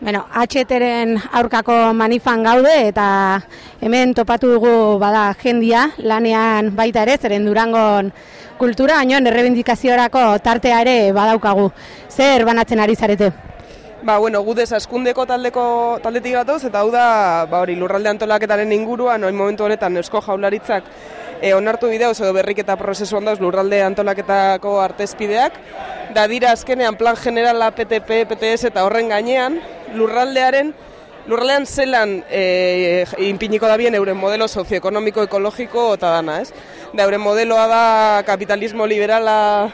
Bueno, HTren aurkako manifan gaude eta hemen topatu dugu bada jendia lanean baita ere, zeren durangon kultura, bainoan errebindikaziorako tartea ere badaukagu. Zer banatzen ari zarete? Ba, bueno, gu desaskundeko taldeko taldetik gatoz, eta hau da, ba, hori, lurralde antolaketaren inguruan, noin momentu honetan eusko jaularitzak e, onartu bideo, edo berriketa prozesuan dauz lurralde antolaketako artezpideak, da dira azkenean plan generala PTP, PTS eta horren gainean, lurraldearen lurraldean zelan e, inpiniko da bien euren modelo sozioekonomiko, ekologiko eta dana, ez? Da euren modeloa da kapitalismo liberala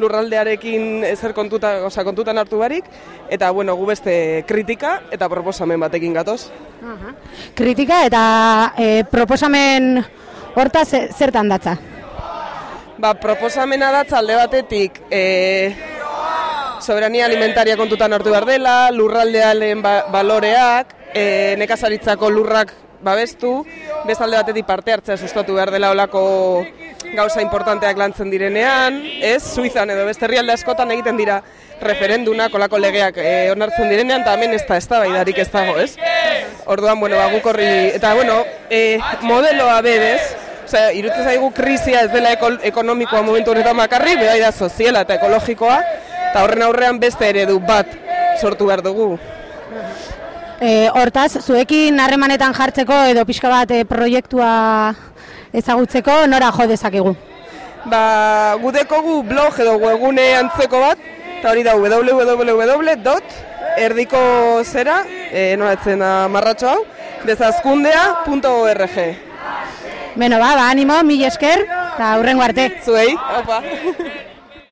lurraldearekin ezer kontuta, oza, kontutan hartu barik, eta bueno, gu beste kritika eta proposamen batekin gatoz. Kritika eta e, proposamen horta zertan datza? Ba, proposamena datza alde batetik, e, soberania alimentaria kontutan hartu behar dela, lurraldealen ba baloreak, e, nekazaritzako lurrak babestu, bezalde batetik parte hartzea sustatu behar dela olako gauza importanteak lantzen direnean, ez, Suizan edo beste herrialde askotan egiten dira referenduna, kolako legeak e, onartzen direnean, eta hemen ez da, ez da, ez dago, ez? Orduan, bueno, bagukorri, eta, bueno, e, modeloa bedez, Osea, irutzen zaigu krisia ez dela ekonomikoa momentu honetan makarri, beda da soziala eta ekologikoa, eta horren aurrean beste eredu bat sortu behar dugu. E, hortaz, zuekin harremanetan jartzeko edo pixka bat e, proiektua ezagutzeko nora jo dezakegu? Ba, gudeko gu blog edo webgune antzeko bat, eta hori da www.erdiko zera, e, noratzen marratxo hau, dezazkundea.org. Beno, ba, ba, animo, mil esker, eta hurrengo arte. Zuei, opa.